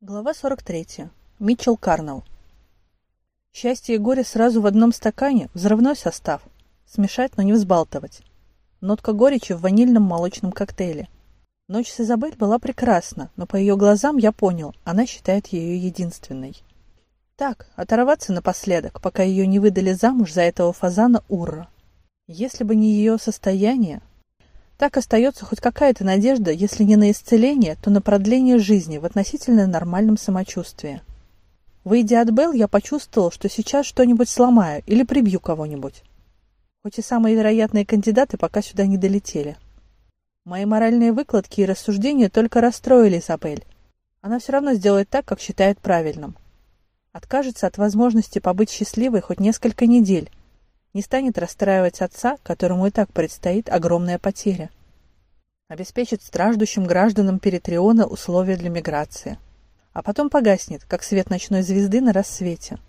Глава 43. Митчелл Карнелл. Счастье и горе сразу в одном стакане – взрывной состав. Смешать, но не взбалтывать. Нотка горечи в ванильном молочном коктейле. Ночь с Изабель была прекрасна, но по ее глазам я понял, она считает ее единственной. Так, оторваться напоследок, пока ее не выдали замуж за этого фазана Урра. Если бы не ее состояние, так остается хоть какая-то надежда, если не на исцеление, то на продление жизни в относительно нормальном самочувствии. Выйдя от Белл, я почувствовал, что сейчас что-нибудь сломаю или прибью кого-нибудь. Хоть и самые вероятные кандидаты пока сюда не долетели. Мои моральные выкладки и рассуждения только расстроили Изабель. Она все равно сделает так, как считает правильным. Откажется от возможности побыть счастливой хоть несколько недель, не станет расстраивать отца, которому и так предстоит огромная потеря. Обеспечит страждущим гражданам Перетриона условия для миграции. А потом погаснет, как свет ночной звезды на рассвете.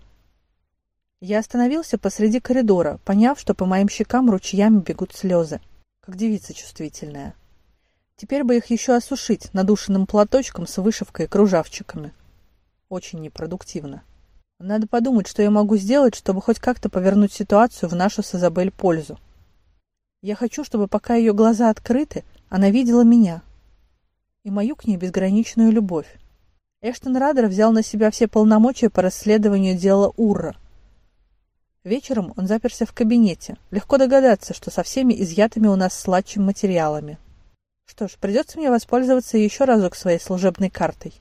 Я остановился посреди коридора, поняв, что по моим щекам ручьями бегут слезы, как девица чувствительная. Теперь бы их еще осушить надушенным платочком с вышивкой и кружавчиками. Очень непродуктивно. Надо подумать, что я могу сделать, чтобы хоть как-то повернуть ситуацию в нашу с Изабель пользу. Я хочу, чтобы пока ее глаза открыты, она видела меня. И мою к ней безграничную любовь. Эштон Радер взял на себя все полномочия по расследованию дела Урра. Вечером он заперся в кабинете. Легко догадаться, что со всеми изъятыми у нас сладчим материалами. Что ж, придется мне воспользоваться еще разок своей служебной картой.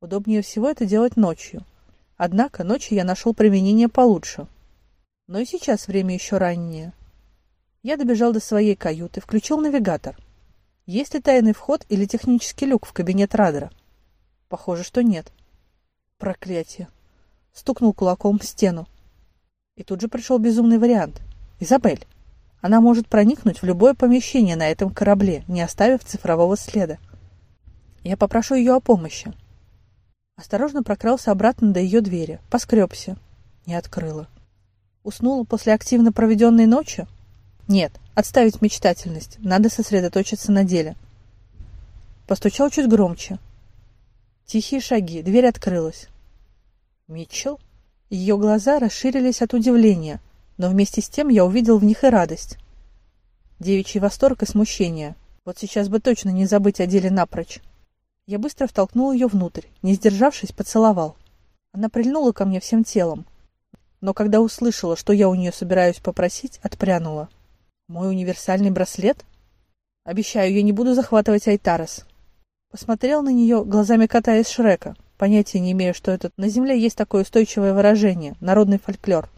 Удобнее всего это делать ночью. Однако ночью я нашел применение получше. Но и сейчас время еще раннее. Я добежал до своей каюты, включил навигатор. Есть ли тайный вход или технический люк в кабинет Радера? Похоже, что нет. Проклятие. Стукнул кулаком в стену. И тут же пришел безумный вариант. Изабель. Она может проникнуть в любое помещение на этом корабле, не оставив цифрового следа. Я попрошу ее о помощи. Осторожно прокрался обратно до ее двери. Поскребся. Не открыла. Уснула после активно проведенной ночи? Нет, отставить мечтательность. Надо сосредоточиться на деле. Постучал чуть громче. Тихие шаги. Дверь открылась. Митчелл? Ее глаза расширились от удивления, но вместе с тем я увидел в них и радость. Девичий восторг и смущение. Вот сейчас бы точно не забыть о деле напрочь. Я быстро втолкнул ее внутрь, не сдержавшись, поцеловал. Она прильнула ко мне всем телом, но когда услышала, что я у нее собираюсь попросить, отпрянула. Мой универсальный браслет? Обещаю, я не буду захватывать Айтарес. Посмотрел на нее глазами кота из Шрека. Понятия не имею, что это. На Земле есть такое устойчивое выражение, народный фольклор.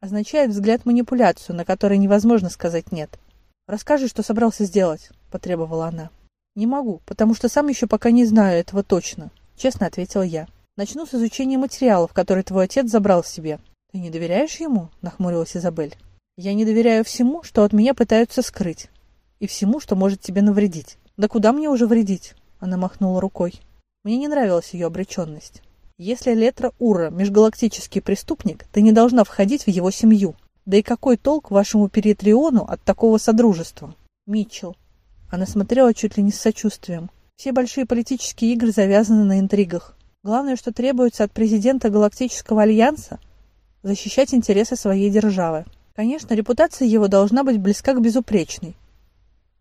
Означает взгляд-манипуляцию, на которой невозможно сказать «нет». «Расскажи, что собрался сделать», — потребовала она. «Не могу, потому что сам еще пока не знаю этого точно», — честно ответил я. «Начну с изучения материалов, которые твой отец забрал себе». «Ты не доверяешь ему?» — нахмурилась Изабель. «Я не доверяю всему, что от меня пытаются скрыть, и всему, что может тебе навредить». «Да куда мне уже вредить?» — она махнула рукой. Мне не нравилась ее обреченность. «Если Летра Ура — межгалактический преступник, ты не должна входить в его семью. Да и какой толк вашему Перетриону от такого содружества?» «Митчелл, она смотрела чуть ли не с сочувствием. Все большие политические игры завязаны на интригах. Главное, что требуется от президента Галактического Альянса – защищать интересы своей державы. Конечно, репутация его должна быть близка к безупречной.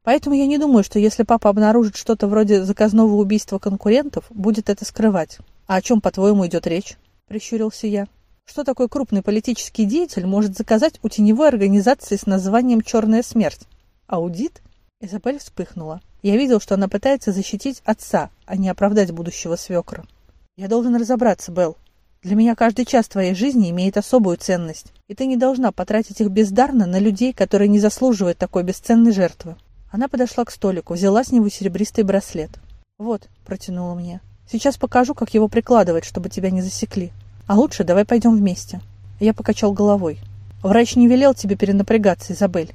Поэтому я не думаю, что если папа обнаружит что-то вроде заказного убийства конкурентов, будет это скрывать. А о чем, по-твоему, идет речь? Прищурился я. Что такой крупный политический деятель может заказать у теневой организации с названием «Черная смерть»? Аудит? Изабель вспыхнула. Я видел, что она пытается защитить отца, а не оправдать будущего свекра. Я должен разобраться, Белл. Для меня каждый час твоей жизни имеет особую ценность, и ты не должна потратить их бездарно на людей, которые не заслуживают такой бесценной жертвы. Она подошла к столику, взяла с него серебристый браслет. «Вот», — протянула мне, — «сейчас покажу, как его прикладывать, чтобы тебя не засекли. А лучше давай пойдем вместе». Я покачал головой. «Врач не велел тебе перенапрягаться, Изабель.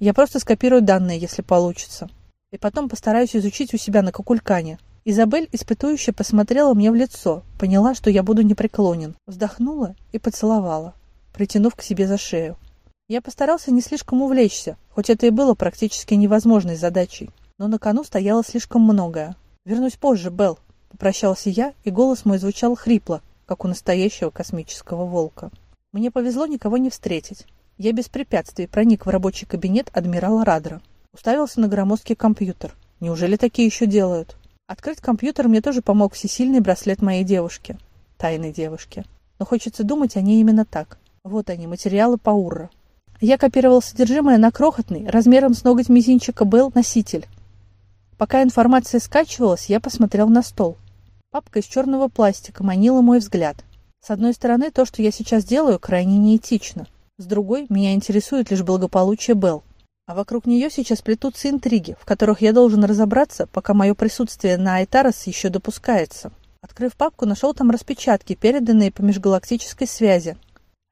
Я просто скопирую данные, если получится. И потом постараюсь изучить у себя на Кокулькане. Изабель испытующе посмотрела мне в лицо, поняла, что я буду непреклонен, вздохнула и поцеловала, притянув к себе за шею. Я постарался не слишком увлечься, хоть это и было практически невозможной задачей. Но на кону стояло слишком многое. «Вернусь позже, Белл», Попрощался я, и голос мой звучал хрипло, как у настоящего космического волка. Мне повезло никого не встретить. Я без препятствий проник в рабочий кабинет адмирала Радра. Уставился на громоздкий компьютер. Неужели такие еще делают? Открыть компьютер мне тоже помог всесильный браслет моей девушки. Тайной девушки. Но хочется думать о ней именно так. Вот они, материалы по УРРА. Я копировал содержимое на крохотный, размером с ноготь мизинчика был носитель. Пока информация скачивалась, я посмотрел на стол. Папка из черного пластика манила мой взгляд. С одной стороны, то, что я сейчас делаю, крайне неэтично. С другой, меня интересует лишь благополучие Белл. А вокруг нее сейчас плетутся интриги, в которых я должен разобраться, пока мое присутствие на Айтарос еще допускается. Открыв папку, нашел там распечатки, переданные по межгалактической связи.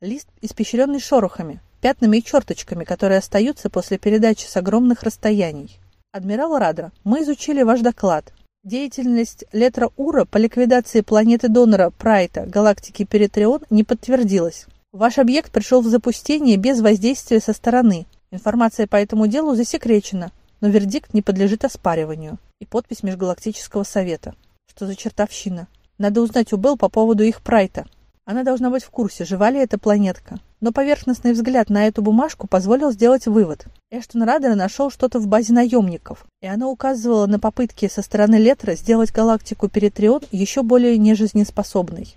Лист, испещренный шорохами, пятнами и черточками, которые остаются после передачи с огромных расстояний. Адмирал Радра, мы изучили ваш доклад. Деятельность Летра Ура по ликвидации планеты-донора Прайта галактики Перетрион не подтвердилась. Ваш объект пришел в запустение без воздействия со стороны, Информация по этому делу засекречена, но вердикт не подлежит оспариванию. И подпись Межгалактического совета. Что за чертовщина? Надо узнать у Белл по поводу их прайта. Она должна быть в курсе, жива ли эта планетка. Но поверхностный взгляд на эту бумажку позволил сделать вывод. Эштон Радер нашел что-то в базе наемников, и она указывала на попытки со стороны Летра сделать галактику Перетрион еще более нежизнеспособной.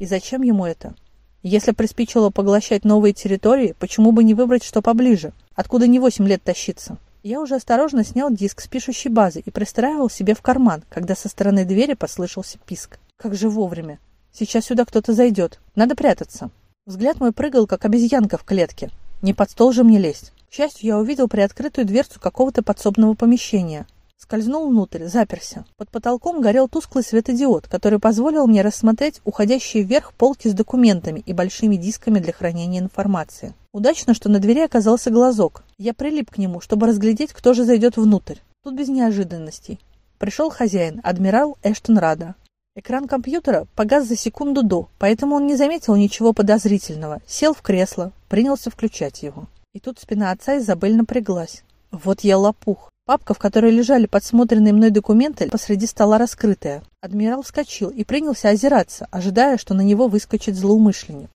И зачем ему это? Если приспичило поглощать новые территории, почему бы не выбрать что поближе? Откуда не восемь лет тащиться? Я уже осторожно снял диск с пишущей базы и пристраивал себе в карман, когда со стороны двери послышался писк. Как же вовремя. Сейчас сюда кто-то зайдет. Надо прятаться. Взгляд мой прыгал, как обезьянка в клетке. Не под стол же мне лезть. К счастью, я увидел приоткрытую дверцу какого-то подсобного помещения. Скользнул внутрь, заперся. Под потолком горел тусклый светодиод, который позволил мне рассмотреть уходящие вверх полки с документами и большими дисками для хранения информации. Удачно, что на двери оказался глазок. Я прилип к нему, чтобы разглядеть, кто же зайдет внутрь. Тут без неожиданностей. Пришел хозяин, адмирал Эштон Рада. Экран компьютера погас за секунду до, поэтому он не заметил ничего подозрительного. Сел в кресло, принялся включать его. И тут спина отца Изабель напряглась. Вот я лопух. Папка, в которой лежали подсмотренные мной документы, посреди стола раскрытая. Адмирал вскочил и принялся озираться, ожидая, что на него выскочит злоумышленник.